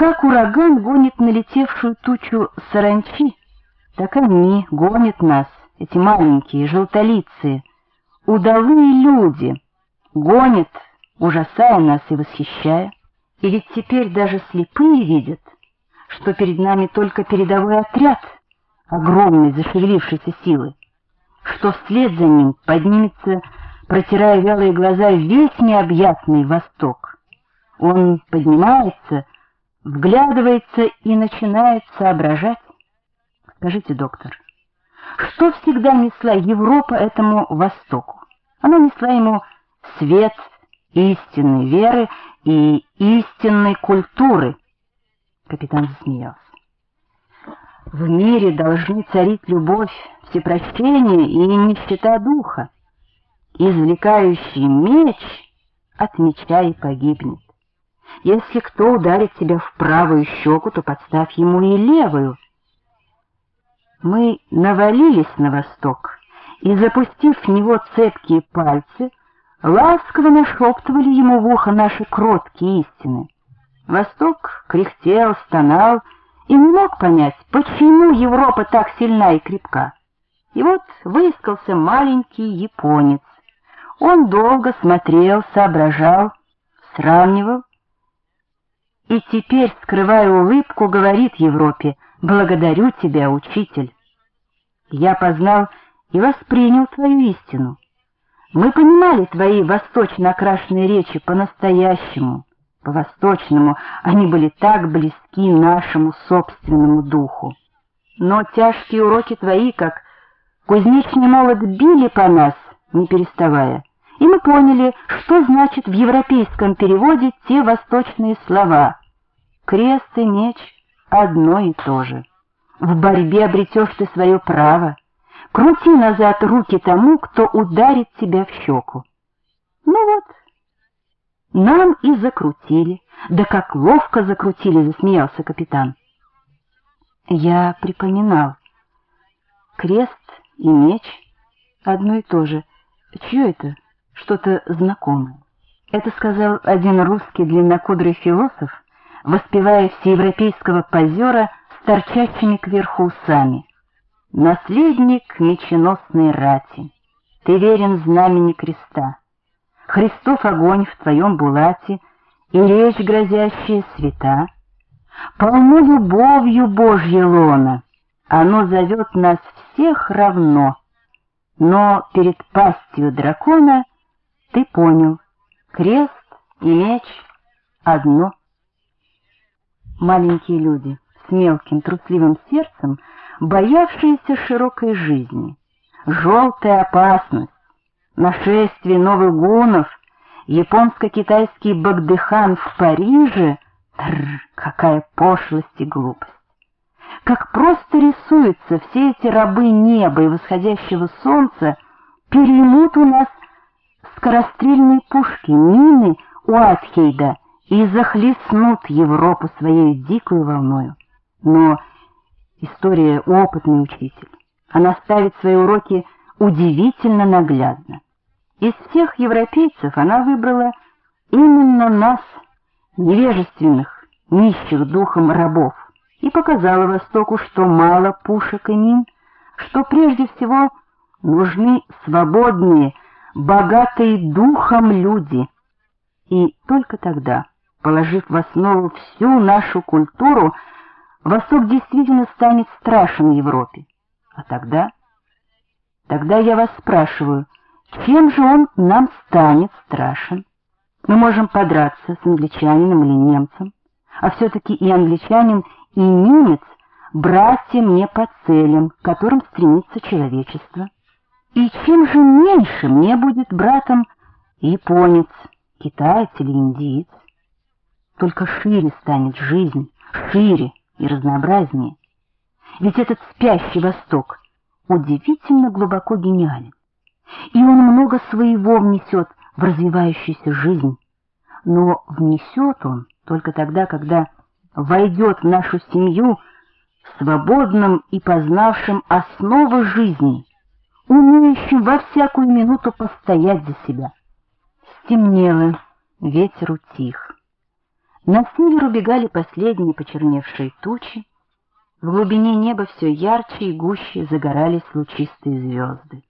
Как ураган гонит налетевшую тучу саранчи, так они гонят нас, эти маленькие желтолицые, удалые люди, гонят, ужасая нас и восхищая. И ведь теперь даже слепые видят, что перед нами только передовой отряд огромной зашевелившейся силы, что вслед за ним поднимется, протирая вялые глаза, весь необъятный восток. Он поднимается, вглядывается и начинает соображать. Скажите, доктор, что всегда несла Европа этому Востоку? Она несла ему свет истинной веры и истинной культуры. Капитан засмеялся. В мире должны царить любовь, всепрощение и нищета духа. Извлекающий меч от меча и погибнет. Если кто ударит тебя в правую щеку, то подставь ему и левую. Мы навалились на восток и, запустив в него цепкие пальцы, ласково нашептывали ему в ухо наши кроткие истины. Восток кряхтел, стонал и не мог понять, почему Европа так сильна и крепка. И вот выискался маленький японец. Он долго смотрел, соображал, сравнивал, и теперь, скрывая улыбку, говорит Европе, «Благодарю тебя, учитель. Я познал и воспринял твою истину. Мы понимали твои восточно окрашенные речи по-настоящему, по-восточному. Они были так близки нашему собственному духу. Но тяжкие уроки твои, как кузнечный молот, били по нас, не переставая. И мы поняли, что значит в европейском переводе те восточные слова. Крест и меч — одно и то же. В борьбе обретешь ты свое право. Крути назад руки тому, кто ударит тебя в щеку. Ну вот, нам и закрутили. Да как ловко закрутили, засмеялся капитан. Я припоминал. Крест и меч — одно и то же. Чье это? Что-то знакомое. Это сказал один русский длиннокудрый философ, воспевая всеевропейского позера с торчащими кверху усами. Наследник меченосной рати, ты верен знамени креста. Христов огонь в твоем булате и речь грозящая света. Полно любовью Божья лона, оно зовет нас всех равно. Но перед пастью дракона ты понял, крест и меч одно. Маленькие люди с мелким трусливым сердцем, боявшиеся широкой жизни, желтая опасность, нашествие новых гунов, японско-китайский Багдыхан в Париже, тррр, какая пошлость и глупость. Как просто рисуются все эти рабы неба и восходящего солнца, переймут у нас скорострельные пушки, мины у Атхейда и захлестнут Европу своей дикой волною. Но история опытный учитель. Она ставит свои уроки удивительно наглядно. Из всех европейцев она выбрала именно нас, невежественных, нищих духом рабов, и показала Востоку, что мало пушек и мин, что прежде всего нужны свободные, богатые духом люди. И только тогда, положив в основу всю нашу культуру, Восток действительно станет страшен Европе. А тогда... Тогда я вас спрашиваю — чем же он нам станет страшен? Мы можем подраться с англичанином или немцем, а все-таки и англичанин, и немец — братья мне по целям, к которым стремится человечество. И чем же меньше мне будет братом японец, китаец или индиец? Только шире станет жизнь, шире и разнообразнее. Ведь этот спящий Восток удивительно глубоко гениален и он много своего внесет в развивающуюся жизнь. Но внесет он только тогда, когда войдет в нашу семью свободным и познавшим основы жизни, умеющим во всякую минуту постоять за себя. Стемнело, ветер утих. На север убегали последние почерневшие тучи, в глубине неба все ярче и гуще загорались лучистые звезды.